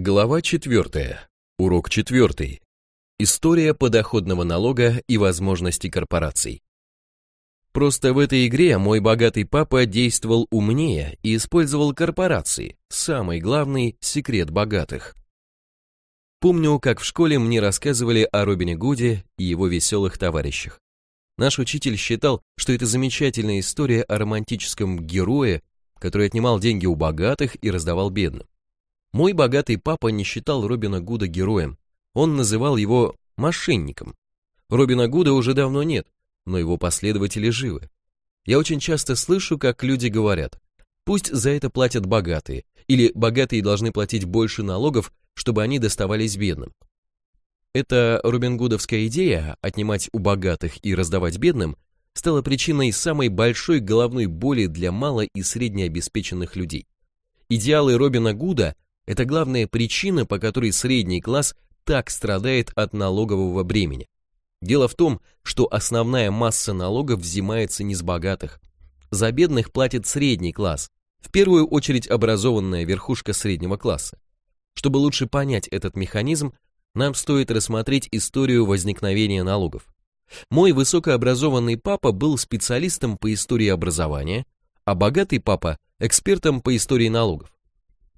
Глава 4. Урок 4. История подоходного налога и возможности корпораций. Просто в этой игре мой богатый папа действовал умнее и использовал корпорации, самый главный секрет богатых. Помню, как в школе мне рассказывали о Робине Гуде и его веселых товарищах. Наш учитель считал, что это замечательная история о романтическом герое, который отнимал деньги у богатых и раздавал бедным. Мой богатый папа не считал Робина Гуда героем, он называл его мошенником. Робина Гуда уже давно нет, но его последователи живы. Я очень часто слышу, как люди говорят, пусть за это платят богатые, или богатые должны платить больше налогов, чтобы они доставались бедным. Эта робингудовская идея отнимать у богатых и раздавать бедным стала причиной самой большой головной боли для мало и среднеобеспеченных людей. Идеалы Робина Гуда это главная причина, по которой средний класс так страдает от налогового бремени. Дело в том, что основная масса налогов взимается не с богатых. За бедных платит средний класс, в первую очередь образованная верхушка среднего класса. Чтобы лучше понять этот механизм, нам стоит рассмотреть историю возникновения налогов. Мой высокообразованный папа был специалистом по истории образования, а богатый папа – экспертом по истории налогов.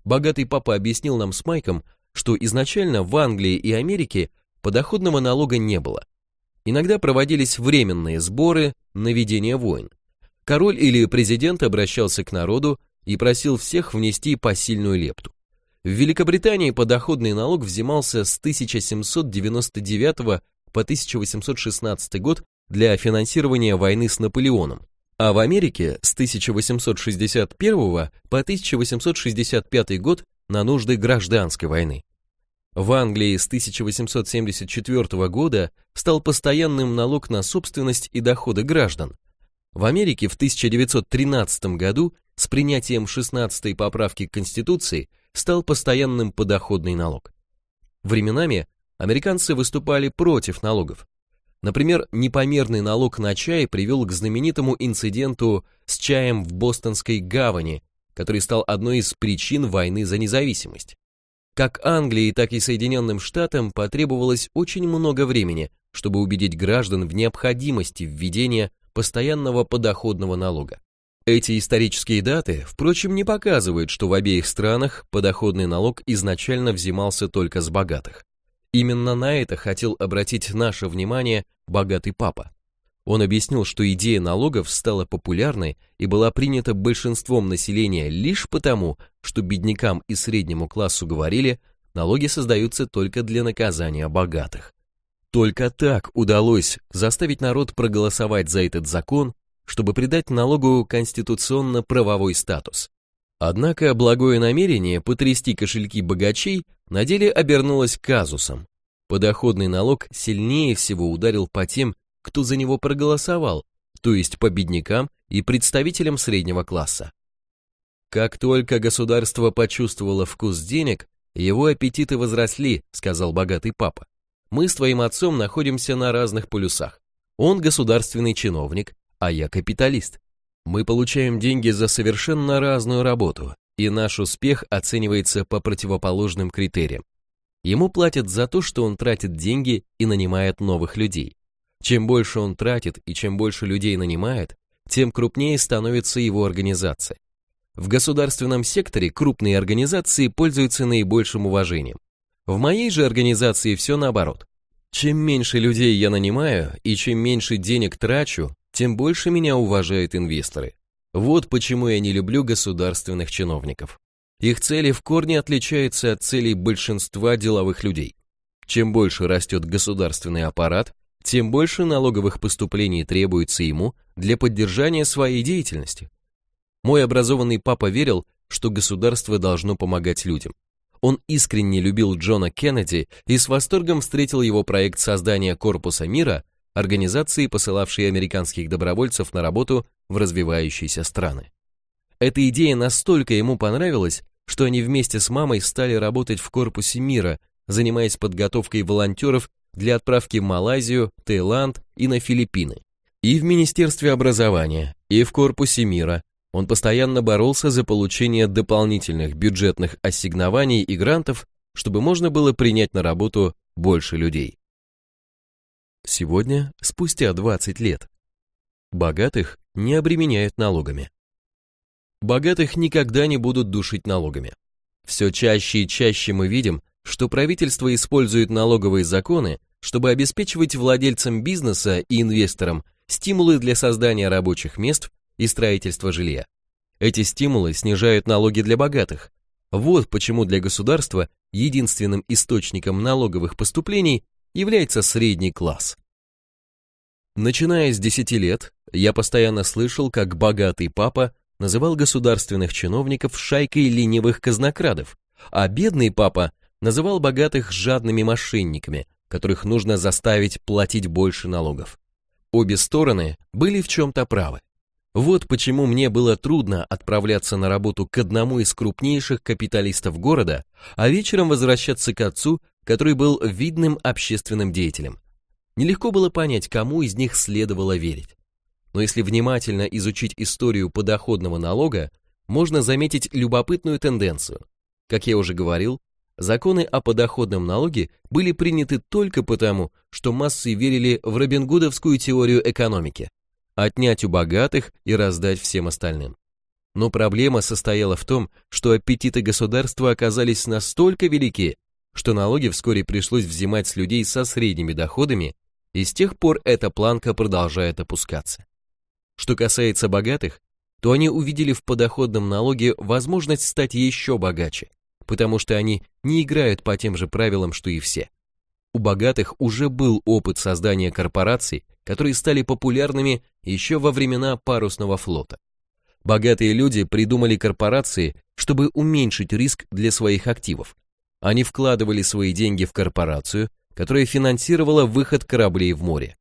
Богатый папа объяснил нам с Майком, что изначально в Англии и Америке подоходного налога не было. Иногда проводились временные сборы на ведение войн. Король или президент обращался к народу и просил всех внести посильную лепту. В Великобритании подоходный налог взимался с 1799 по 1816 год для финансирования войны с Наполеоном, а в Америке с 1861 по 1865 год на нужды гражданской войны. В Англии с 1874 года стал постоянным налог на собственность и доходы граждан. В Америке в 1913 году с принятием 16-й поправки к Конституции стал постоянным подоходный налог. Временами американцы выступали против налогов, Например, непомерный налог на чай привел к знаменитому инциденту с чаем в Бостонской гавани, который стал одной из причин войны за независимость. Как Англии, так и Соединенным Штатам потребовалось очень много времени, чтобы убедить граждан в необходимости введения постоянного подоходного налога. Эти исторические даты, впрочем, не показывают, что в обеих странах подоходный налог изначально взимался только с богатых. Именно на это хотел обратить наше внимание богатый папа. Он объяснил, что идея налогов стала популярной и была принята большинством населения лишь потому, что беднякам и среднему классу говорили, налоги создаются только для наказания богатых. Только так удалось заставить народ проголосовать за этот закон, чтобы придать налогу конституционно-правовой статус. Однако благое намерение потрясти кошельки богачей на деле обернулось казусом. Подоходный налог сильнее всего ударил по тем, кто за него проголосовал, то есть по беднякам и представителям среднего класса. Как только государство почувствовало вкус денег, его аппетиты возросли, сказал богатый папа. Мы с твоим отцом находимся на разных полюсах. Он государственный чиновник, а я капиталист. Мы получаем деньги за совершенно разную работу, и наш успех оценивается по противоположным критериям. Ему платят за то, что он тратит деньги и нанимает новых людей. Чем больше он тратит и чем больше людей нанимает, тем крупнее становится его организация. В государственном секторе крупные организации пользуются наибольшим уважением. В моей же организации все наоборот. Чем меньше людей я нанимаю и чем меньше денег трачу, тем больше меня уважают инвесторы. Вот почему я не люблю государственных чиновников. Их цели в корне отличаются от целей большинства деловых людей. Чем больше растет государственный аппарат, тем больше налоговых поступлений требуется ему для поддержания своей деятельности. Мой образованный папа верил, что государство должно помогать людям. Он искренне любил Джона Кеннеди и с восторгом встретил его проект создания Корпуса мира организации, посылавшей американских добровольцев на работу в развивающиеся страны. Эта идея настолько ему понравилась, что они вместе с мамой стали работать в Корпусе мира, занимаясь подготовкой волонтеров для отправки в Малайзию, Таиланд и на Филиппины. И в Министерстве образования, и в Корпусе мира он постоянно боролся за получение дополнительных бюджетных ассигнований и грантов, чтобы можно было принять на работу больше людей. Сегодня, спустя 20 лет, богатых не обременяют налогами. Богатых никогда не будут душить налогами. Все чаще и чаще мы видим, что правительство использует налоговые законы, чтобы обеспечивать владельцам бизнеса и инвесторам стимулы для создания рабочих мест и строительства жилья. Эти стимулы снижают налоги для богатых. Вот почему для государства единственным источником налоговых поступлений является средний класс. Начиная с 10 лет, я постоянно слышал, как богатый папа называл государственных чиновников шайкой ленивых казнокрадов, а бедный папа называл богатых жадными мошенниками, которых нужно заставить платить больше налогов. Обе стороны были в чем-то правы. Вот почему мне было трудно отправляться на работу к одному из крупнейших капиталистов города, а вечером возвращаться к отцу, который был видным общественным деятелем. Нелегко было понять, кому из них следовало верить. Но если внимательно изучить историю подоходного налога, можно заметить любопытную тенденцию. Как я уже говорил, законы о подоходном налоге были приняты только потому, что массы верили в робингудовскую теорию экономики – отнять у богатых и раздать всем остальным. Но проблема состояла в том, что аппетиты государства оказались настолько велики, что налоги вскоре пришлось взимать с людей со средними доходами, и с тех пор эта планка продолжает опускаться. Что касается богатых, то они увидели в подоходном налоге возможность стать еще богаче, потому что они не играют по тем же правилам, что и все. У богатых уже был опыт создания корпораций, которые стали популярными еще во времена парусного флота. Богатые люди придумали корпорации, чтобы уменьшить риск для своих активов. Они вкладывали свои деньги в корпорацию, которая финансировала выход кораблей в море.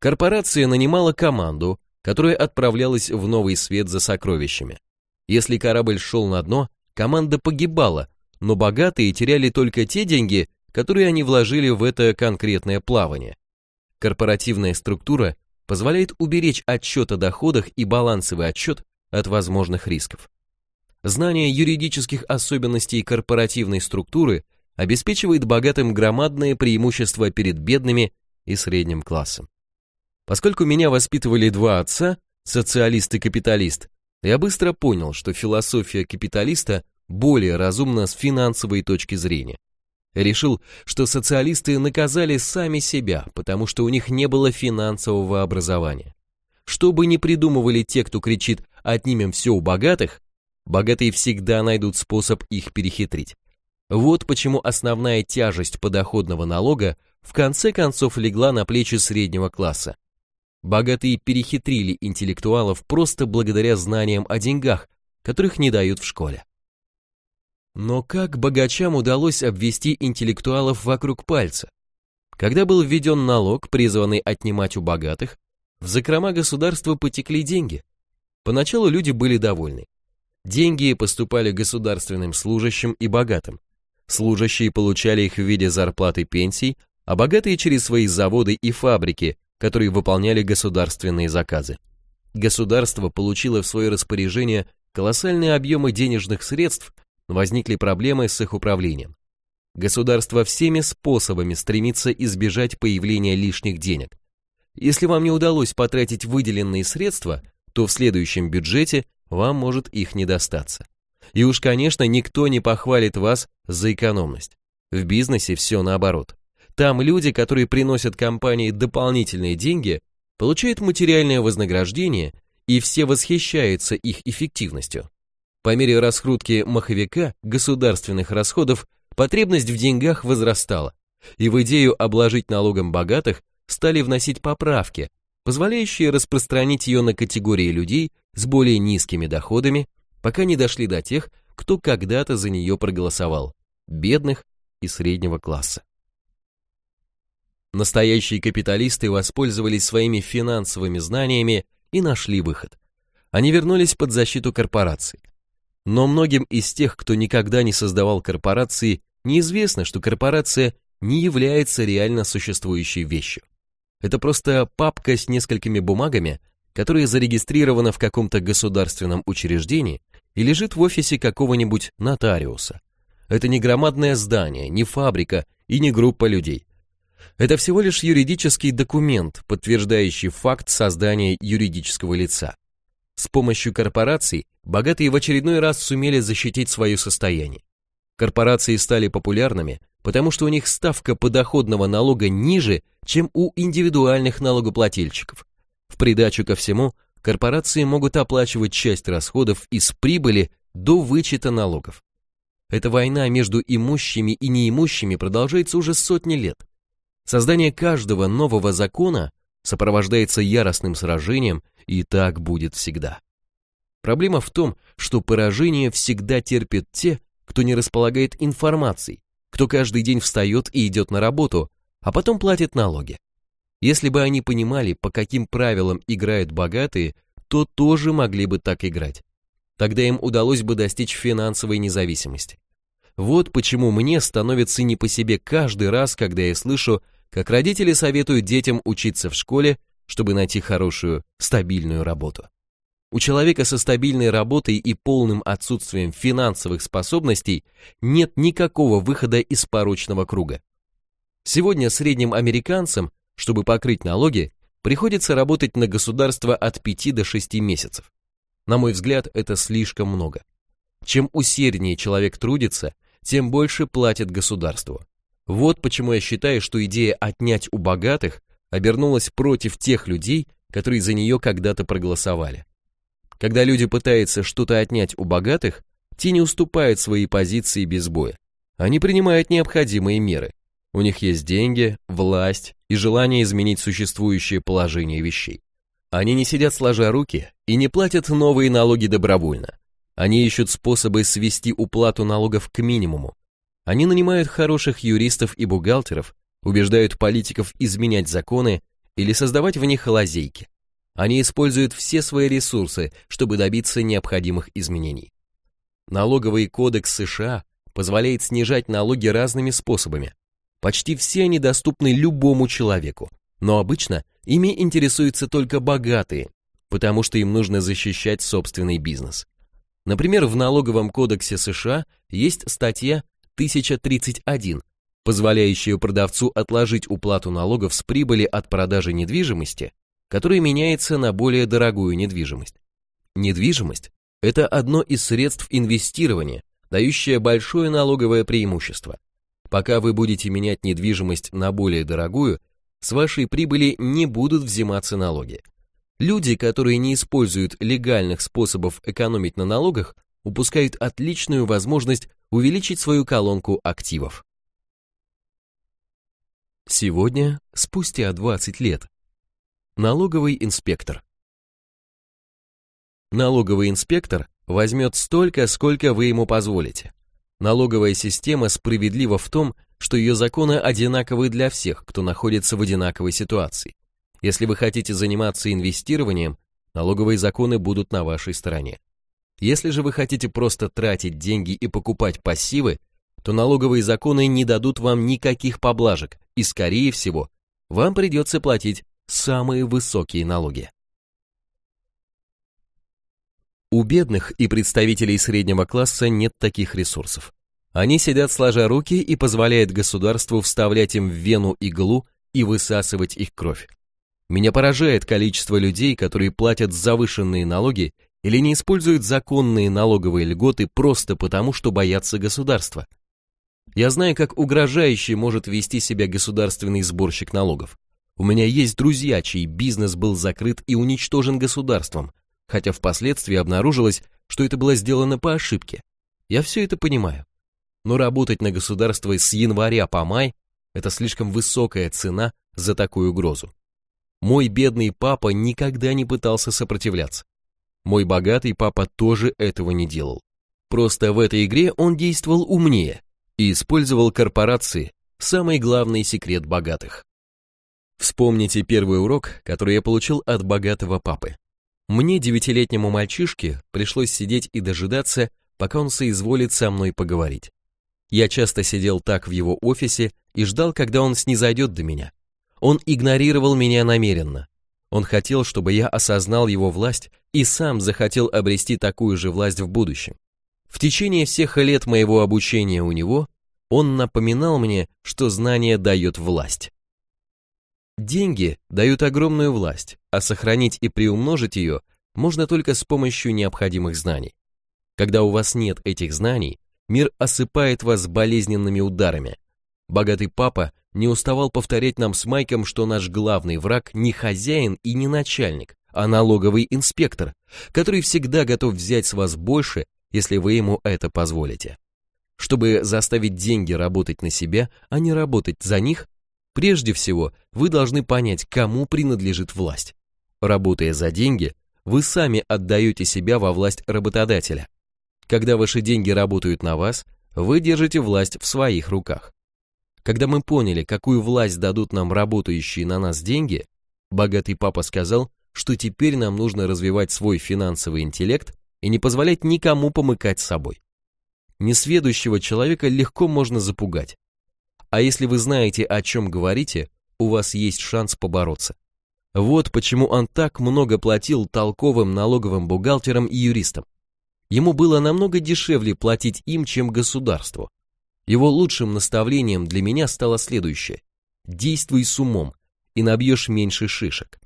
Корпорация нанимала команду, которая отправлялась в новый свет за сокровищами. Если корабль шел на дно, команда погибала, но богатые теряли только те деньги, которые они вложили в это конкретное плавание. Корпоративная структура позволяет уберечь отчет о доходах и балансовый отчет от возможных рисков. Знание юридических особенностей корпоративной структуры обеспечивает богатым громадное преимущество перед бедными и средним классом. Поскольку меня воспитывали два отца, социалист и капиталист, я быстро понял, что философия капиталиста более разумна с финансовой точки зрения. решил, что социалисты наказали сами себя, потому что у них не было финансового образования. Что бы ни придумывали те, кто кричит «отнимем все у богатых», богатые всегда найдут способ их перехитрить. Вот почему основная тяжесть подоходного налога в конце концов легла на плечи среднего класса. Богатые перехитрили интеллектуалов просто благодаря знаниям о деньгах, которых не дают в школе. Но как богачам удалось обвести интеллектуалов вокруг пальца? Когда был введен налог, призванный отнимать у богатых, в закрома государства потекли деньги. Поначалу люди были довольны. Деньги поступали государственным служащим и богатым. Служащие получали их в виде зарплаты пенсий, а богатые через свои заводы и фабрики, которые выполняли государственные заказы. Государство получило в свое распоряжение колоссальные объемы денежных средств, возникли проблемы с их управлением. Государство всеми способами стремится избежать появления лишних денег. Если вам не удалось потратить выделенные средства, то в следующем бюджете вам может их не достаться. И уж, конечно, никто не похвалит вас за экономность. В бизнесе все наоборот. Там люди, которые приносят компании дополнительные деньги, получают материальное вознаграждение, и все восхищаются их эффективностью. По мере раскрутки маховика государственных расходов потребность в деньгах возрастала, и в идею обложить налогом богатых стали вносить поправки, позволяющие распространить ее на категории людей с более низкими доходами, пока не дошли до тех, кто когда-то за нее проголосовал, бедных и среднего класса. Настоящие капиталисты воспользовались своими финансовыми знаниями и нашли выход. Они вернулись под защиту корпораций. Но многим из тех, кто никогда не создавал корпорации, неизвестно, что корпорация не является реально существующей вещью. Это просто папка с несколькими бумагами, которая зарегистрирована в каком-то государственном учреждении и лежит в офисе какого-нибудь нотариуса. Это не громадное здание, не фабрика и не группа людей. Это всего лишь юридический документ, подтверждающий факт создания юридического лица. С помощью корпораций богатые в очередной раз сумели защитить свое состояние. Корпорации стали популярными, потому что у них ставка подоходного налога ниже, чем у индивидуальных налогоплательщиков. В придачу ко всему, корпорации могут оплачивать часть расходов из прибыли до вычета налогов. Эта война между имущими и неимущими продолжается уже сотни лет. Создание каждого нового закона сопровождается яростным сражением, и так будет всегда. Проблема в том, что поражение всегда терпят те, кто не располагает информацией, кто каждый день встает и идет на работу, а потом платит налоги. Если бы они понимали, по каким правилам играют богатые, то тоже могли бы так играть. Тогда им удалось бы достичь финансовой независимости. Вот почему мне становится не по себе каждый раз, когда я слышу, как родители советуют детям учиться в школе, чтобы найти хорошую, стабильную работу. У человека со стабильной работой и полным отсутствием финансовых способностей нет никакого выхода из порочного круга. Сегодня средним американцам, чтобы покрыть налоги, приходится работать на государство от 5 до 6 месяцев. На мой взгляд, это слишком много. Чем усерднее человек трудится, тем больше платит государству. Вот почему я считаю, что идея отнять у богатых обернулась против тех людей, которые за нее когда-то проголосовали. Когда люди пытаются что-то отнять у богатых, те не уступают свои позиции без боя. Они принимают необходимые меры. У них есть деньги, власть и желание изменить существующее положение вещей. Они не сидят сложа руки и не платят новые налоги добровольно. Они ищут способы свести уплату налогов к минимуму. Они нанимают хороших юристов и бухгалтеров, убеждают политиков изменять законы или создавать в них лазейки. Они используют все свои ресурсы, чтобы добиться необходимых изменений. Налоговый кодекс США позволяет снижать налоги разными способами. Почти все они доступны любому человеку, но обычно ими интересуются только богатые, потому что им нужно защищать собственный бизнес. Например, в налоговом кодексе США есть статья 1031, позволяющая продавцу отложить уплату налогов с прибыли от продажи недвижимости который меняется на более дорогую недвижимость. Недвижимость – это одно из средств инвестирования, дающее большое налоговое преимущество. Пока вы будете менять недвижимость на более дорогую, с вашей прибыли не будут взиматься налоги. Люди, которые не используют легальных способов экономить на налогах, упускают отличную возможность увеличить свою колонку активов. Сегодня, спустя 20 лет, Налоговый инспектор. Налоговый инспектор возьмет столько, сколько вы ему позволите. Налоговая система справедлива в том, что ее законы одинаковы для всех, кто находится в одинаковой ситуации. Если вы хотите заниматься инвестированием, налоговые законы будут на вашей стороне. Если же вы хотите просто тратить деньги и покупать пассивы, то налоговые законы не дадут вам никаких поблажек, и, скорее всего, вам придется платить самые высокие налоги. У бедных и представителей среднего класса нет таких ресурсов. Они сидят сложа руки и позволяют государству вставлять им в вену иглу и высасывать их кровь. Меня поражает количество людей, которые платят завышенные налоги или не используют законные налоговые льготы просто потому, что боятся государства. Я знаю, как угрожающе может вести себя государственный сборщик налогов. У меня есть друзья, чей бизнес был закрыт и уничтожен государством, хотя впоследствии обнаружилось, что это было сделано по ошибке. Я все это понимаю. Но работать на государство с января по май – это слишком высокая цена за такую угрозу. Мой бедный папа никогда не пытался сопротивляться. Мой богатый папа тоже этого не делал. Просто в этой игре он действовал умнее и использовал корпорации, самый главный секрет богатых. Вспомните первый урок, который я получил от богатого папы. Мне, девятилетнему мальчишке, пришлось сидеть и дожидаться, пока он соизволит со мной поговорить. Я часто сидел так в его офисе и ждал, когда он снизойдет до меня. Он игнорировал меня намеренно. Он хотел, чтобы я осознал его власть и сам захотел обрести такую же власть в будущем. В течение всех лет моего обучения у него он напоминал мне, что знание дает власть. Деньги дают огромную власть, а сохранить и приумножить ее можно только с помощью необходимых знаний. Когда у вас нет этих знаний, мир осыпает вас болезненными ударами. Богатый папа не уставал повторять нам с Майком, что наш главный враг не хозяин и не начальник, а налоговый инспектор, который всегда готов взять с вас больше, если вы ему это позволите. Чтобы заставить деньги работать на себя, а не работать за них, Прежде всего, вы должны понять, кому принадлежит власть. Работая за деньги, вы сами отдаете себя во власть работодателя. Когда ваши деньги работают на вас, вы держите власть в своих руках. Когда мы поняли, какую власть дадут нам работающие на нас деньги, богатый папа сказал, что теперь нам нужно развивать свой финансовый интеллект и не позволять никому помыкать собой. Несведущего человека легко можно запугать. А если вы знаете, о чем говорите, у вас есть шанс побороться. Вот почему он так много платил толковым налоговым бухгалтерам и юристам. Ему было намного дешевле платить им, чем государству. Его лучшим наставлением для меня стало следующее. Действуй с умом, и набьешь меньше шишек.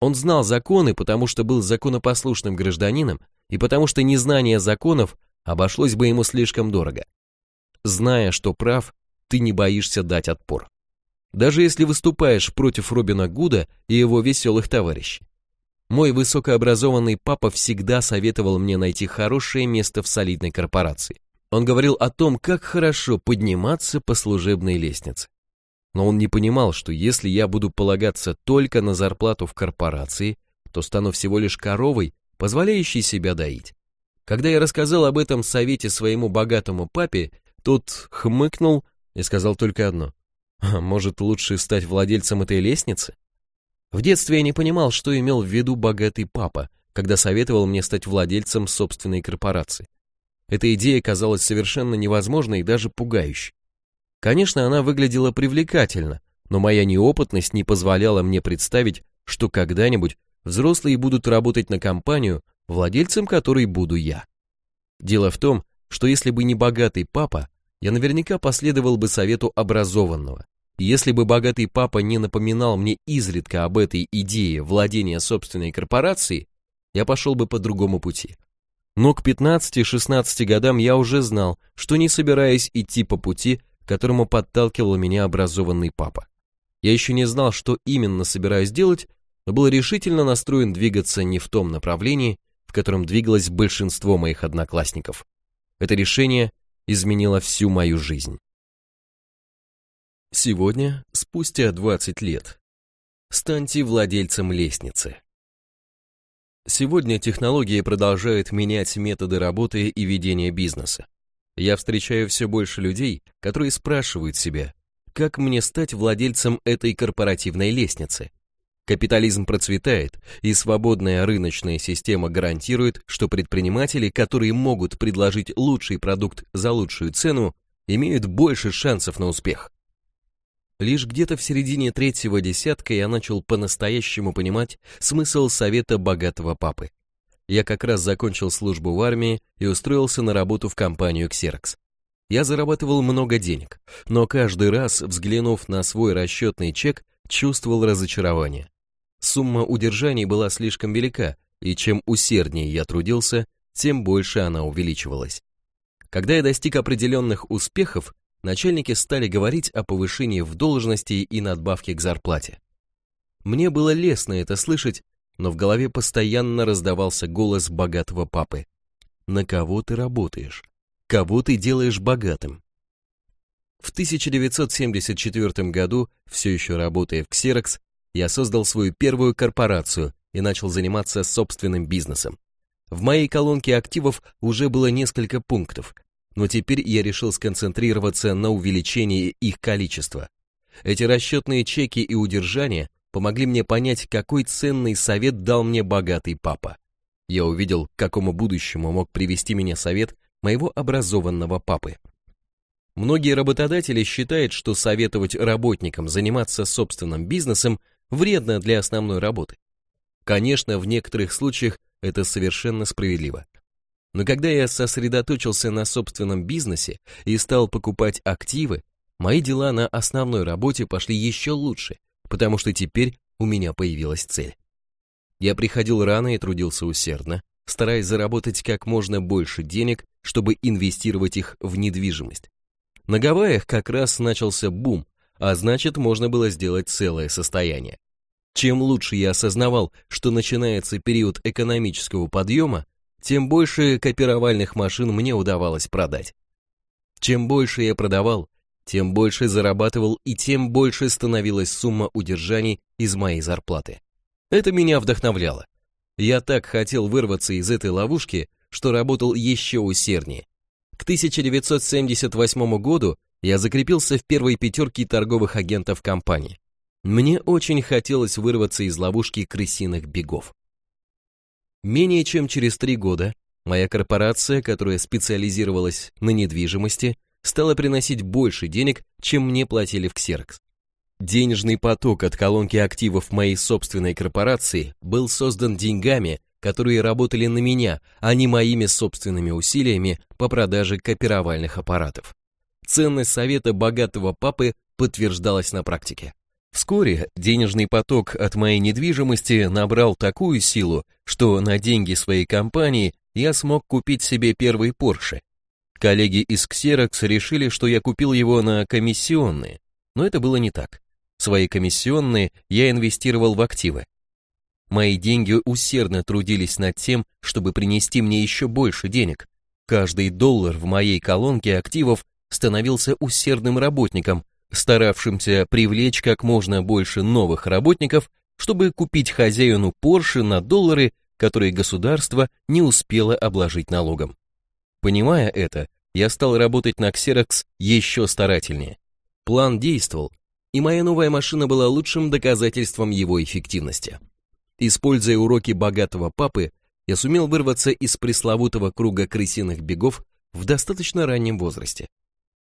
Он знал законы, потому что был законопослушным гражданином, и потому что незнание законов обошлось бы ему слишком дорого. Зная, что прав, ты не боишься дать отпор. Даже если выступаешь против Робина Гуда и его веселых товарищей. Мой высокообразованный папа всегда советовал мне найти хорошее место в солидной корпорации. Он говорил о том, как хорошо подниматься по служебной лестнице. Но он не понимал, что если я буду полагаться только на зарплату в корпорации, то стану всего лишь коровой, позволяющей себя доить. Когда я рассказал об этом совете своему богатому папе, тот хмыкнул и сказал только одно. «А может, лучше стать владельцем этой лестницы? В детстве я не понимал, что имел в виду богатый папа, когда советовал мне стать владельцем собственной корпорации. Эта идея казалась совершенно невозможной и даже пугающей. Конечно, она выглядела привлекательно, но моя неопытность не позволяла мне представить, что когда-нибудь взрослые будут работать на компанию, владельцем которой буду я. Дело в том, что если бы не богатый папа, я наверняка последовал бы совету образованного. Если бы богатый папа не напоминал мне изредка об этой идее владения собственной корпорацией, я пошел бы по другому пути. Но к 15-16 годам я уже знал, что не собираюсь идти по пути, которому подталкивал меня образованный папа. Я еще не знал, что именно собираюсь делать, но был решительно настроен двигаться не в том направлении, в котором двигалось большинство моих одноклассников. Это решение изменила всю мою жизнь. Сегодня, спустя 20 лет, станьте владельцем лестницы. Сегодня технологии продолжают менять методы работы и ведения бизнеса. Я встречаю все больше людей, которые спрашивают себя, как мне стать владельцем этой корпоративной лестницы, Капитализм процветает, и свободная рыночная система гарантирует, что предприниматели, которые могут предложить лучший продукт за лучшую цену, имеют больше шансов на успех. Лишь где-то в середине третьего десятка я начал по-настоящему понимать смысл совета богатого папы. Я как раз закончил службу в армии и устроился на работу в компанию Xerox. Я зарабатывал много денег, но каждый раз, взглянув на свой расчетный чек, чувствовал разочарование. Сумма удержаний была слишком велика, и чем усерднее я трудился, тем больше она увеличивалась. Когда я достиг определенных успехов, начальники стали говорить о повышении в должности и надбавке к зарплате. Мне было лестно это слышать, но в голове постоянно раздавался голос богатого папы. На кого ты работаешь? Кого ты делаешь богатым? В 1974 году, все еще работая в Xerox, я создал свою первую корпорацию и начал заниматься собственным бизнесом. В моей колонке активов уже было несколько пунктов, но теперь я решил сконцентрироваться на увеличении их количества. Эти расчетные чеки и удержания помогли мне понять, какой ценный совет дал мне богатый папа. Я увидел, к какому будущему мог привести меня совет моего образованного папы. Многие работодатели считают, что советовать работникам заниматься собственным бизнесом вредно для основной работы. Конечно, в некоторых случаях это совершенно справедливо. Но когда я сосредоточился на собственном бизнесе и стал покупать активы, мои дела на основной работе пошли еще лучше, потому что теперь у меня появилась цель. Я приходил рано и трудился усердно, стараясь заработать как можно больше денег, чтобы инвестировать их в недвижимость. На Гавайях как раз начался бум, а значит можно было сделать целое состояние. Чем лучше я осознавал, что начинается период экономического подъема, тем больше копировальных машин мне удавалось продать. Чем больше я продавал, тем больше зарабатывал и тем больше становилась сумма удержаний из моей зарплаты. Это меня вдохновляло. Я так хотел вырваться из этой ловушки, что работал еще усерднее. К 1978 году я закрепился в первой пятерке торговых агентов компании. Мне очень хотелось вырваться из ловушки крысиных бегов. Менее чем через три года моя корпорация, которая специализировалась на недвижимости, стала приносить больше денег, чем мне платили в Xerox. Денежный поток от колонки активов моей собственной корпорации был создан деньгами, которые работали на меня, а не моими собственными усилиями по продаже копировальных аппаратов. Ценность совета богатого папы подтверждалась на практике. Вскоре денежный поток от моей недвижимости набрал такую силу, что на деньги своей компании я смог купить себе первый Porsche. Коллеги из Xerox решили, что я купил его на комиссионные, но это было не так. Свои комиссионные я инвестировал в активы. Мои деньги усердно трудились над тем, чтобы принести мне еще больше денег. Каждый доллар в моей колонке активов становился усердным работником, старавшимся привлечь как можно больше новых работников, чтобы купить хозяину Порше на доллары, которые государство не успело обложить налогом. Понимая это, я стал работать на Xerox еще старательнее. План действовал, и моя новая машина была лучшим доказательством его эффективности. Используя уроки богатого папы, я сумел вырваться из пресловутого круга крысиных бегов в достаточно раннем возрасте.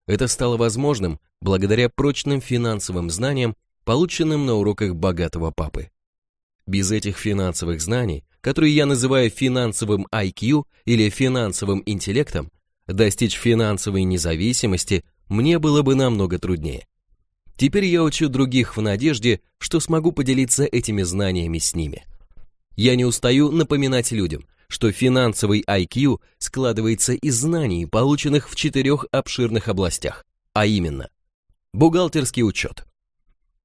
Это стало возможным благодаря прочным финансовым знаниям, полученным на уроках богатого папы. Без этих финансовых знаний, которые я называю финансовым IQ или финансовым интеллектом, достичь финансовой независимости мне было бы намного труднее. Теперь я учу других в надежде, что смогу поделиться этими знаниями с ними. Я не устаю напоминать людям, что финансовый IQ складывается из знаний, полученных в четырех обширных областях, а именно бухгалтерский учет.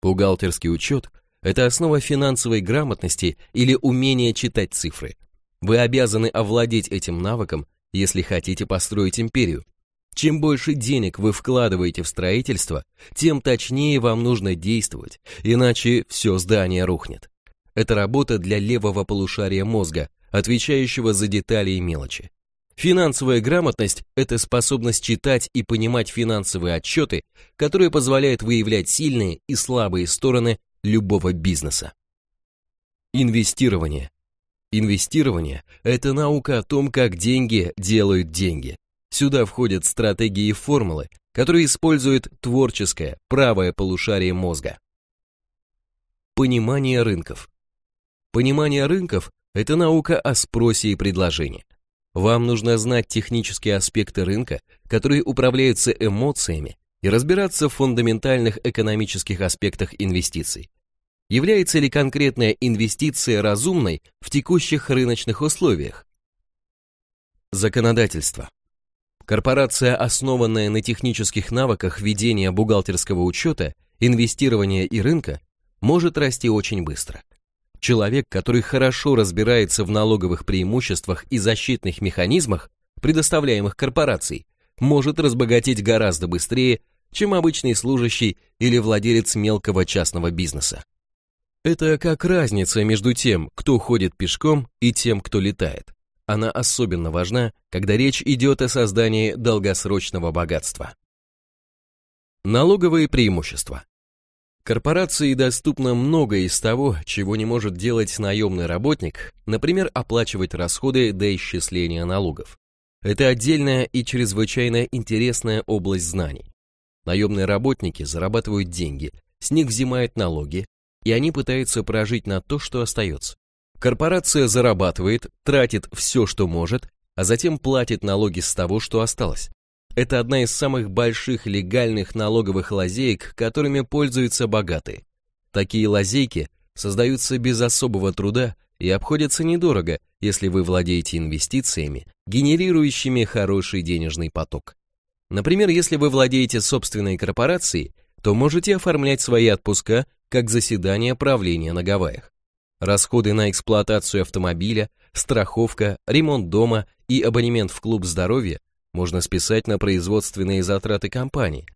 Бухгалтерский учет – это основа финансовой грамотности или умения читать цифры. Вы обязаны овладеть этим навыком, если хотите построить империю. Чем больше денег вы вкладываете в строительство, тем точнее вам нужно действовать, иначе все здание рухнет. Это работа для левого полушария мозга, отвечающего за детали и мелочи. Финансовая грамотность – это способность читать и понимать финансовые отчеты, которые позволяют выявлять сильные и слабые стороны любого бизнеса. Инвестирование. Инвестирование – это наука о том, как деньги делают деньги. Сюда входят стратегии и формулы, которые использует творческое, правое полушарие мозга. Понимание рынков. Понимание рынков это наука о спросе и предложении. Вам нужно знать технические аспекты рынка, которые управляются эмоциями, и разбираться в фундаментальных экономических аспектах инвестиций. Является ли конкретная инвестиция разумной в текущих рыночных условиях? Законодательство. Корпорация, основанная на технических навыках ведения бухгалтерского учета, инвестирования и рынка, может расти очень быстро. Человек, который хорошо разбирается в налоговых преимуществах и защитных механизмах, предоставляемых корпорацией, может разбогатеть гораздо быстрее, чем обычный служащий или владелец мелкого частного бизнеса. Это как разница между тем, кто ходит пешком, и тем, кто летает. Она особенно важна, когда речь идет о создании долгосрочного богатства. Налоговые преимущества. Корпорации доступно многое из того, чего не может делать наемный работник, например, оплачивать расходы до исчисления налогов. Это отдельная и чрезвычайно интересная область знаний. Наемные работники зарабатывают деньги, с них взимают налоги, и они пытаются прожить на то, что остается. Корпорация зарабатывает, тратит все, что может, а затем платит налоги с того, что осталось. Это одна из самых больших легальных налоговых лазеек, которыми пользуются богатые. Такие лазейки создаются без особого труда и обходятся недорого, если вы владеете инвестициями, генерирующими хороший денежный поток. Например, если вы владеете собственной корпорацией, то можете оформлять свои отпуска как заседание правления на Гавайях. Расходы на эксплуатацию автомобиля, страховка, ремонт дома и абонемент в клуб здоровья можно списать на производственные затраты компании.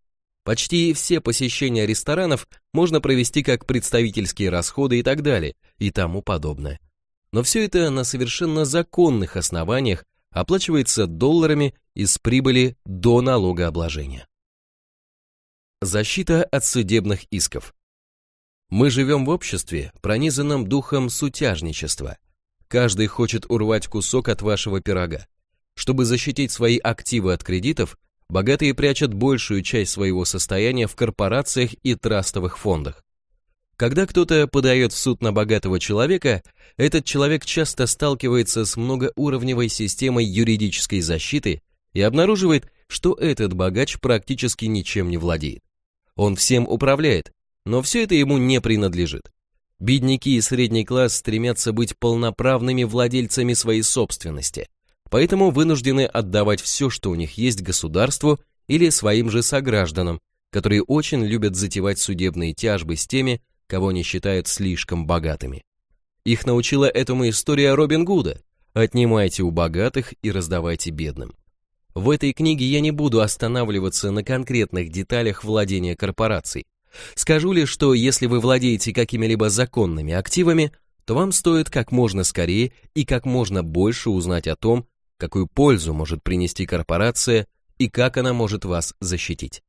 Почти все посещения ресторанов можно провести как представительские расходы и так далее, и тому подобное. Но все это на совершенно законных основаниях оплачивается долларами из прибыли до налогообложения. Защита от судебных исков. Мы живем в обществе, пронизанном духом сутяжничества. Каждый хочет урвать кусок от вашего пирога. Чтобы защитить свои активы от кредитов, богатые прячут большую часть своего состояния в корпорациях и трастовых фондах. Когда кто-то подает в суд на богатого человека, этот человек часто сталкивается с многоуровневой системой юридической защиты и обнаруживает, что этот богач практически ничем не владеет. Он всем управляет, но все это ему не принадлежит. Бедняки и средний класс стремятся быть полноправными владельцами своей собственности, поэтому вынуждены отдавать все, что у них есть государству или своим же согражданам, которые очень любят затевать судебные тяжбы с теми, кого не считают слишком богатыми. Их научила этому история Робин Гуда «Отнимайте у богатых и раздавайте бедным». В этой книге я не буду останавливаться на конкретных деталях владения корпораций. Скажу лишь, что если вы владеете какими-либо законными активами, то вам стоит как можно скорее и как можно больше узнать о том, какую пользу может принести корпорация и как она может вас защитить.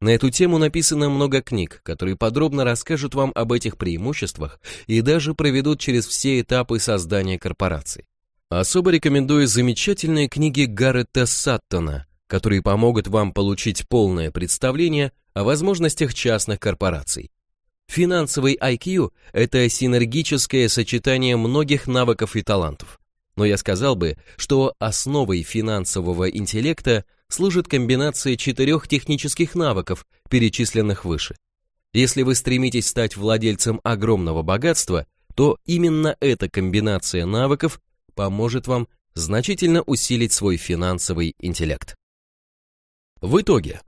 На эту тему написано много книг, которые подробно расскажут вам об этих преимуществах и даже проведут через все этапы создания корпорации. Особо рекомендую замечательные книги Гаррета Саттона, которые помогут вам получить полное представление о возможностях частных корпораций. Финансовый IQ – это синергическое сочетание многих навыков и талантов. Но я сказал бы, что основой финансового интеллекта служит комбинация четырех технических навыков, перечисленных выше. Если вы стремитесь стать владельцем огромного богатства, то именно эта комбинация навыков поможет вам значительно усилить свой финансовый интеллект. В итоге,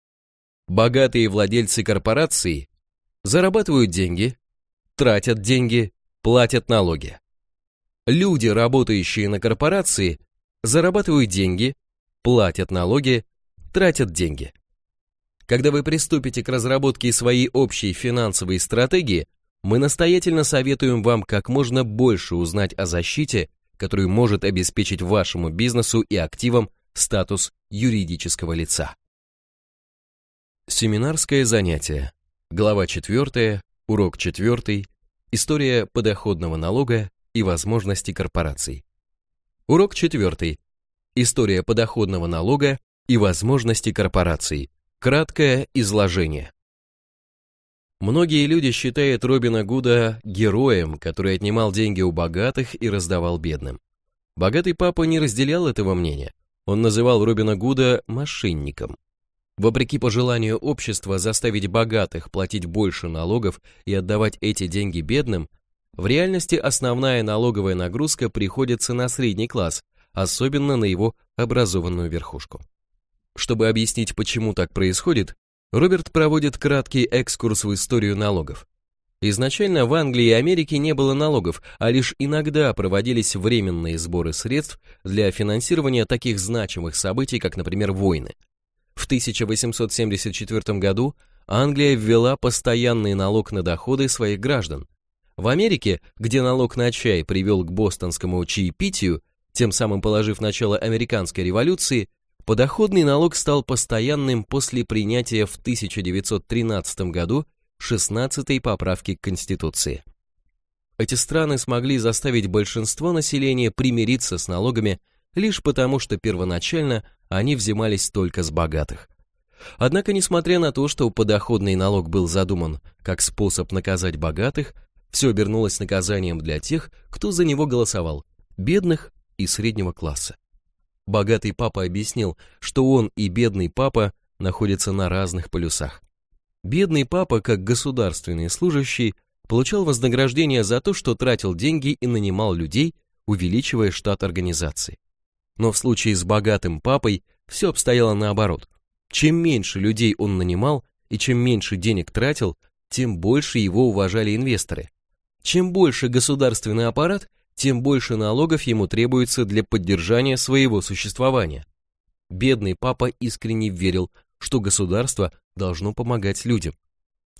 богатые владельцы корпораций зарабатывают деньги, тратят деньги, платят налоги. Люди, работающие на корпорации, зарабатывают деньги, платят налоги, тратят деньги. Когда вы приступите к разработке своей общей финансовой стратегии, мы настоятельно советуем вам как можно больше узнать о защите, которую может обеспечить вашему бизнесу и активам статус юридического лица. Семинарское занятие. Глава 4, урок 4, история подоходного налога и возможности корпораций. Урок 4. История подоходного налога и возможности корпораций. Краткое изложение. Многие люди считают Робина Гуда героем, который отнимал деньги у богатых и раздавал бедным. Богатый папа не разделял этого мнения. Он называл Робина Гуда мошенником. Вопреки пожеланию общества заставить богатых платить больше налогов и отдавать эти деньги бедным, в реальности основная налоговая нагрузка приходится на средний класс, особенно на его образованную верхушку. Чтобы объяснить, почему так происходит, Роберт проводит краткий экскурс в историю налогов. Изначально в Англии и Америке не было налогов, а лишь иногда проводились временные сборы средств для финансирования таких значимых событий, как, например, войны. В 1874 году Англия ввела постоянный налог на доходы своих граждан. В Америке, где налог на чай привел к бостонскому чаепитию, тем самым положив начало американской революции, Подоходный налог стал постоянным после принятия в 1913 году 16-й поправки к Конституции. Эти страны смогли заставить большинство населения примириться с налогами лишь потому, что первоначально они взимались только с богатых. Однако, несмотря на то, что подоходный налог был задуман как способ наказать богатых, все обернулось наказанием для тех, кто за него голосовал, бедных и среднего класса. богатый папа объяснил, что он и бедный папа находятся на разных полюсах. Бедный папа, как государственный служащий, получал вознаграждение за то, что тратил деньги и нанимал людей, увеличивая штат организации. Но в случае с богатым папой все обстояло наоборот. Чем меньше людей он нанимал и чем меньше денег тратил, тем больше его уважали инвесторы. Чем больше государственный аппарат, тем больше налогов ему требуется для поддержания своего существования. Бедный папа искренне верил, что государство должно помогать людям.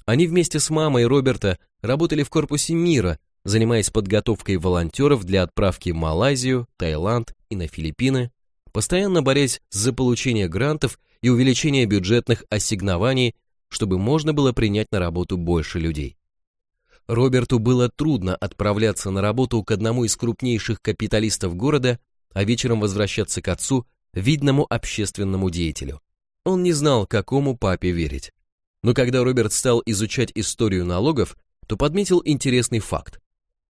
Они вместе с мамой Роберта работали в корпусе мира, занимаясь подготовкой волонтеров для отправки в Малайзию, Таиланд и на Филиппины, постоянно борясь за получение грантов и увеличение бюджетных ассигнований, чтобы можно было принять на работу больше людей. Роберту было трудно отправляться на работу к одному из крупнейших капиталистов города, а вечером возвращаться к отцу, видному общественному деятелю. Он не знал, какому папе верить. Но когда Роберт стал изучать историю налогов, то подметил интересный факт.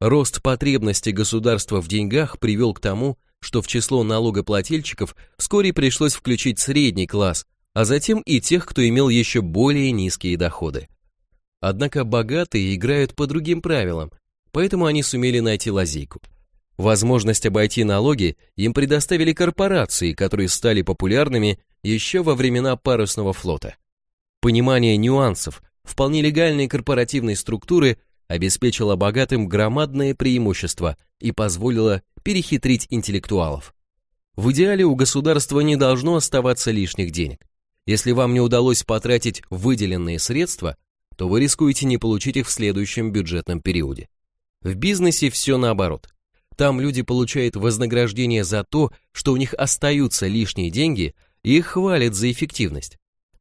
Рост потребности государства в деньгах привел к тому, что в число налогоплательщиков вскоре пришлось включить средний класс, а затем и тех, кто имел еще более низкие доходы. Однако богатые играют по другим правилам, поэтому они сумели найти лазейку. Возможность обойти налоги им предоставили корпорации, которые стали популярными еще во времена парусного флота. Понимание нюансов вполне легальной корпоративной структуры обеспечило богатым громадное преимущество и позволило перехитрить интеллектуалов. В идеале у государства не должно оставаться лишних денег. Если вам не удалось потратить выделенные средства, то вы рискуете не получить их в следующем бюджетном периоде. В бизнесе все наоборот. Там люди получают вознаграждение за то, что у них остаются лишние деньги, и их хвалят за эффективность.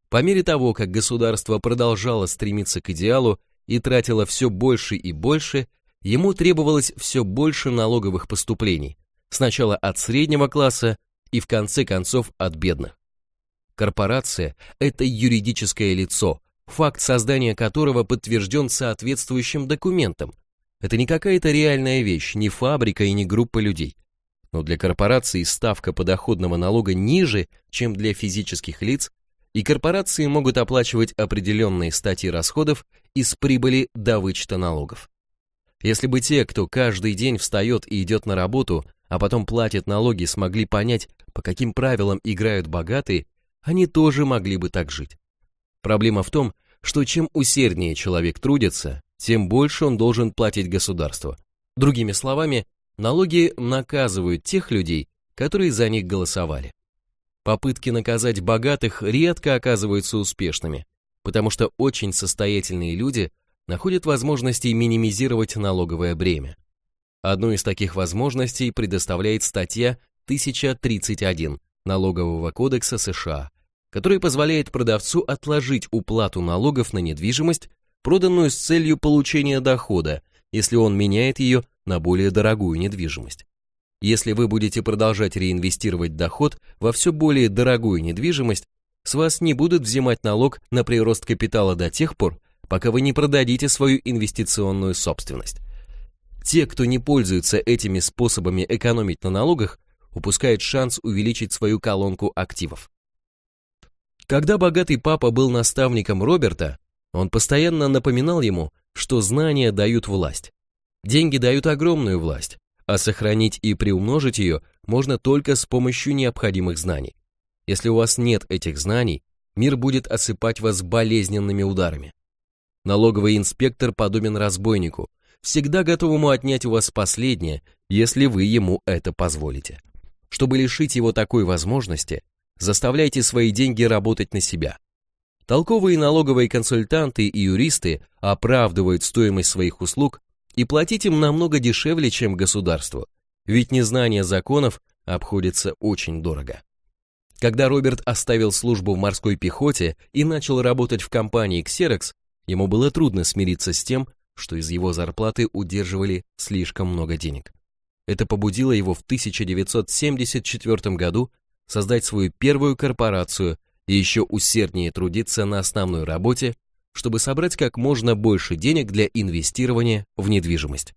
По мере того, как государство продолжало стремиться к идеалу и тратило все больше и больше, ему требовалось все больше налоговых поступлений, сначала от среднего класса и в конце концов от бедных. Корпорация – это юридическое лицо, факт создания которого подтвержден соответствующим документом. Это не какая-то реальная вещь, не фабрика и не группа людей. Но для корпорации ставка подоходного налога ниже, чем для физических лиц, и корпорации могут оплачивать определенные статьи расходов из прибыли до вычета налогов. Если бы те, кто каждый день встает и идет на работу, а потом платит налоги, смогли понять, по каким правилам играют богатые, они тоже могли бы так жить. Проблема в том, что чем усерднее человек трудится, тем больше он должен платить государству. Другими словами, налоги наказывают тех людей, которые за них голосовали. Попытки наказать богатых редко оказываются успешными, потому что очень состоятельные люди находят возможности минимизировать налоговое бремя. Одну из таких возможностей предоставляет статья 1031 Налогового кодекса США, который позволяет продавцу отложить уплату налогов на недвижимость, проданную с целью получения дохода, если он меняет ее на более дорогую недвижимость. Если вы будете продолжать реинвестировать доход во все более дорогую недвижимость, с вас не будут взимать налог на прирост капитала до тех пор, пока вы не продадите свою инвестиционную собственность. Те, кто не пользуются этими способами экономить на налогах, упускают шанс увеличить свою колонку активов. Когда богатый папа был наставником Роберта, он постоянно напоминал ему, что знания дают власть. Деньги дают огромную власть, а сохранить и приумножить ее можно только с помощью необходимых знаний. Если у вас нет этих знаний, мир будет осыпать вас болезненными ударами. Налоговый инспектор подобен разбойнику, всегда готовому отнять у вас последнее, если вы ему это позволите. Чтобы лишить его такой возможности, Заставляйте свои деньги работать на себя. Толковые налоговые консультанты и юристы оправдывают стоимость своих услуг и платить им намного дешевле, чем государству, ведь незнание законов обходится очень дорого. Когда Роберт оставил службу в морской пехоте и начал работать в компании Xerox, ему было трудно смириться с тем, что из его зарплаты удерживали слишком много денег. Это побудило его в 1974 году создать свою первую корпорацию и еще усерднее трудиться на основной работе, чтобы собрать как можно больше денег для инвестирования в недвижимость.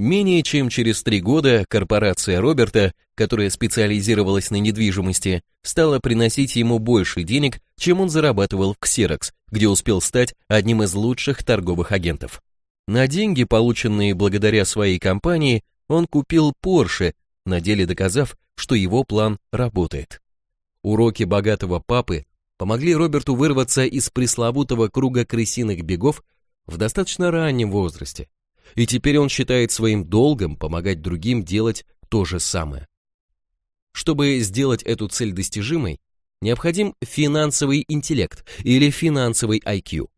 Менее чем через три года корпорация Роберта, которая специализировалась на недвижимости, стала приносить ему больше денег, чем он зарабатывал в Xerox, где успел стать одним из лучших торговых агентов. На деньги, полученные благодаря своей компании, он купил Porsche, на деле доказав, что его план работает. Уроки богатого папы помогли Роберту вырваться из пресловутого круга крысиных бегов в достаточно раннем возрасте, и теперь он считает своим долгом помогать другим делать то же самое. Чтобы сделать эту цель достижимой, необходим финансовый интеллект или финансовый IQ.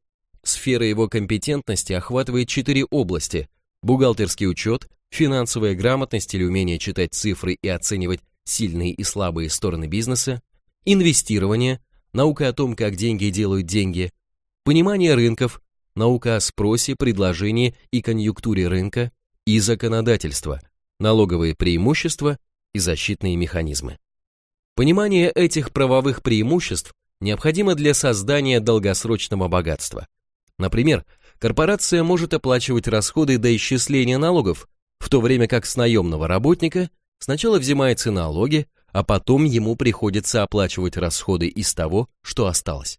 Сфера его компетентности охватывает четыре области – бухгалтерский учет, финансовая грамотность или умение читать цифры и оценивать сильные и слабые стороны бизнеса, инвестирование, наука о том, как деньги делают деньги, понимание рынков, наука о спросе, предложении и конъюнктуре рынка и законодательство, налоговые преимущества и защитные механизмы. Понимание этих правовых преимуществ необходимо для создания долгосрочного богатства. Например, корпорация может оплачивать расходы до исчисления налогов, в то время как с наемного работника сначала взимаются налоги, а потом ему приходится оплачивать расходы из того, что осталось.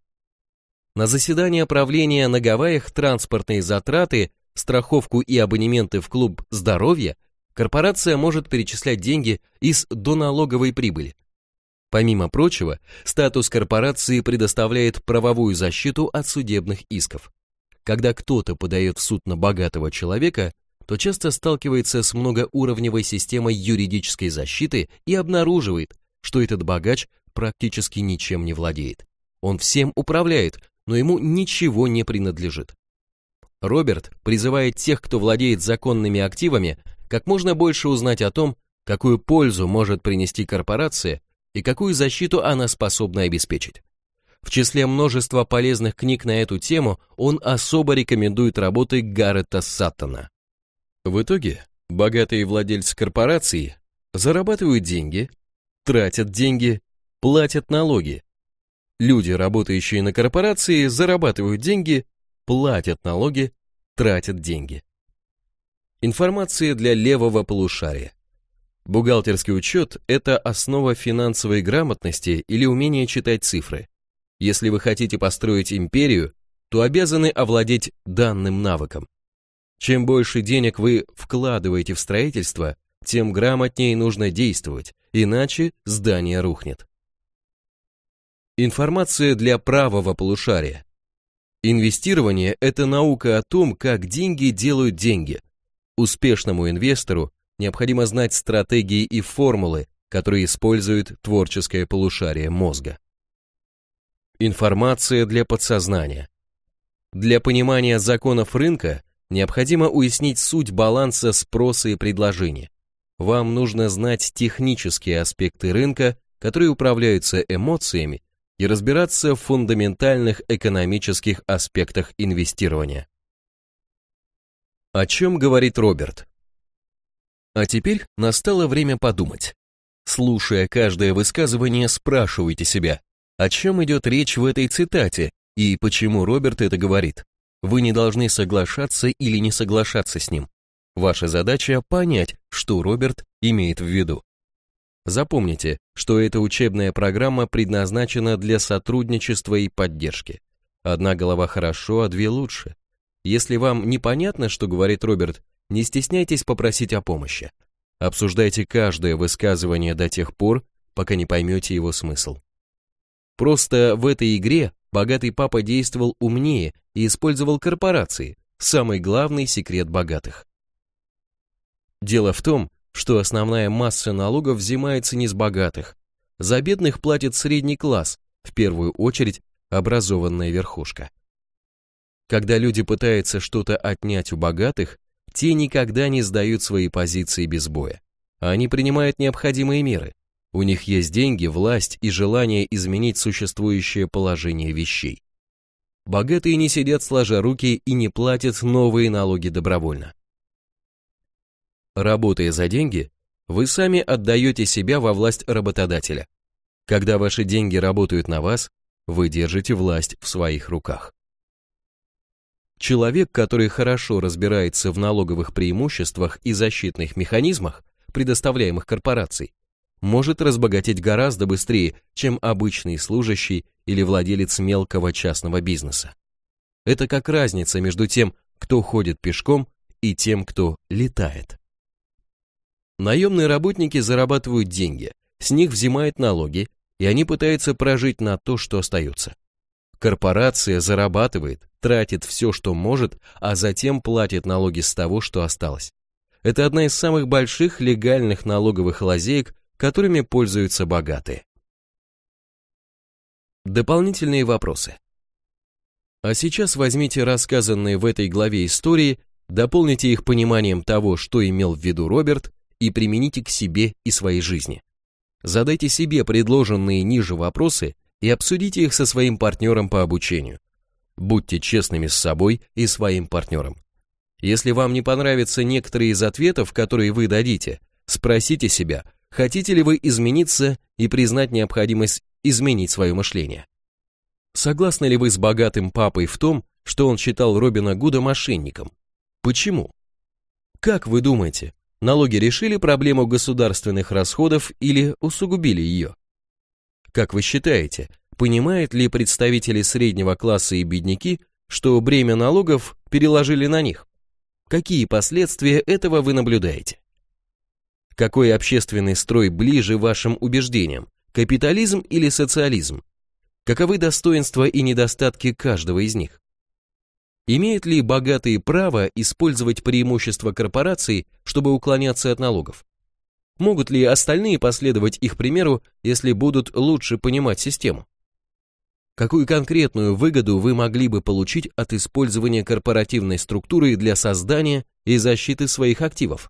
На заседание правления на Гавайях транспортные затраты, страховку и абонементы в клуб здоровья корпорация может перечислять деньги из доналоговой прибыли. Помимо прочего, статус корпорации предоставляет правовую защиту от судебных исков. Когда кто-то подает в суд на богатого человека, то часто сталкивается с многоуровневой системой юридической защиты и обнаруживает, что этот богач практически ничем не владеет. Он всем управляет, но ему ничего не принадлежит. Роберт призывает тех, кто владеет законными активами, как можно больше узнать о том, какую пользу может принести корпорация и какую защиту она способна обеспечить. В числе множества полезных книг на эту тему он особо рекомендует работы Гаррета Саттона. В итоге, богатые владельцы корпораций зарабатывают деньги, тратят деньги, платят налоги. Люди, работающие на корпорации, зарабатывают деньги, платят налоги, тратят деньги. Информация для левого полушария. Бухгалтерский учет – это основа финансовой грамотности или умения читать цифры. Если вы хотите построить империю, то обязаны овладеть данным навыком. Чем больше денег вы вкладываете в строительство, тем грамотнее нужно действовать, иначе здание рухнет. Информация для правого полушария. Инвестирование – это наука о том, как деньги делают деньги. Успешному инвестору необходимо знать стратегии и формулы, которые использует творческое полушарие мозга. Информация для подсознания. Для понимания законов рынка необходимо уяснить суть баланса спроса и предложения. Вам нужно знать технические аспекты рынка, которые управляются эмоциями, и разбираться в фундаментальных экономических аспектах инвестирования. О чем говорит Роберт? А теперь настало время подумать. Слушая каждое высказывание, спрашивайте себя, о чем идет речь в этой цитате и почему Роберт это говорит. Вы не должны соглашаться или не соглашаться с ним. Ваша задача понять, что Роберт имеет в виду. Запомните, что эта учебная программа предназначена для сотрудничества и поддержки. Одна голова хорошо, а две лучше. Если вам непонятно, что говорит Роберт, не стесняйтесь попросить о помощи. Обсуждайте каждое высказывание до тех пор, пока не поймете его смысл. Просто в этой игре богатый папа действовал умнее и использовал корпорации, самый главный секрет богатых. Дело в том, что основная масса налогов взимается не с богатых. За бедных платит средний класс, в первую очередь образованная верхушка. Когда люди пытаются что-то отнять у богатых, те никогда не сдают свои позиции без боя. Они принимают необходимые меры. У них есть деньги, власть и желание изменить существующее положение вещей. Богатые не сидят сложа руки и не платят новые налоги добровольно. Работая за деньги, вы сами отдаете себя во власть работодателя. Когда ваши деньги работают на вас, вы держите власть в своих руках. Человек, который хорошо разбирается в налоговых преимуществах и защитных механизмах, предоставляемых корпорацией, может разбогатеть гораздо быстрее, чем обычный служащий или владелец мелкого частного бизнеса. Это как разница между тем, кто ходит пешком, и тем, кто летает. Наемные работники зарабатывают деньги, с них взимают налоги, и они пытаются прожить на то, что остается. Корпорация зарабатывает, тратит все, что может, а затем платит налоги с того, что осталось. Это одна из самых больших легальных налоговых лазеек, которыми пользуются богатые. Дополнительные вопросы. А сейчас возьмите рассказанные в этой главе истории, дополните их пониманием того, что имел в виду Роберт, и примените к себе и своей жизни. Задайте себе предложенные ниже вопросы и обсудите их со своим партнером по обучению. Будьте честными с собой и своим партнером. Если вам не понравятся некоторые из ответов, которые вы дадите, спросите себя, хотите ли вы измениться и признать необходимость изменить свое мышление. Согласны ли вы с богатым папой в том, что он считал Робина Гуда мошенником? Почему? Как вы думаете, налоги решили проблему государственных расходов или усугубили ее? Как вы считаете, понимают ли представители среднего класса и бедняки, что бремя налогов переложили на них? Какие последствия этого вы наблюдаете? Какой общественный строй ближе вашим убеждениям, капитализм или социализм? Каковы достоинства и недостатки каждого из них? Имеют ли богатые право использовать преимущества корпораций, чтобы уклоняться от налогов? Могут ли остальные последовать их примеру, если будут лучше понимать систему? Какую конкретную выгоду вы могли бы получить от использования корпоративной структуры для создания и защиты своих активов?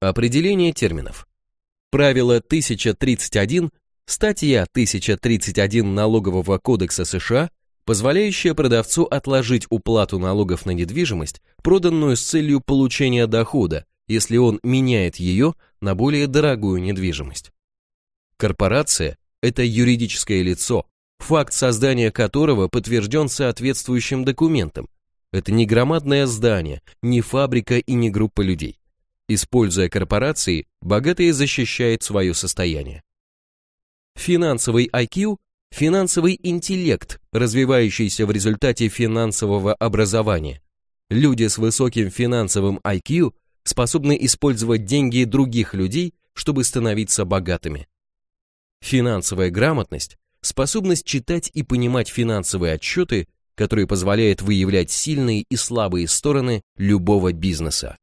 Определение терминов. Правило 1031, статья 1031 Налогового кодекса США, позволяющая продавцу отложить уплату налогов на недвижимость, проданную с целью получения дохода, если он меняет ее на более дорогую недвижимость. Корпорация – это юридическое лицо, факт создания которого подтвержден соответствующим документом. Это не громадное здание, не фабрика и не группа людей. Используя корпорации, богатые защищают свое состояние. Финансовый IQ – финансовый интеллект, развивающийся в результате финансового образования. Люди с высоким финансовым IQ – способны использовать деньги других людей, чтобы становиться богатыми. Финансовая грамотность – способность читать и понимать финансовые отчеты, которые позволяют выявлять сильные и слабые стороны любого бизнеса.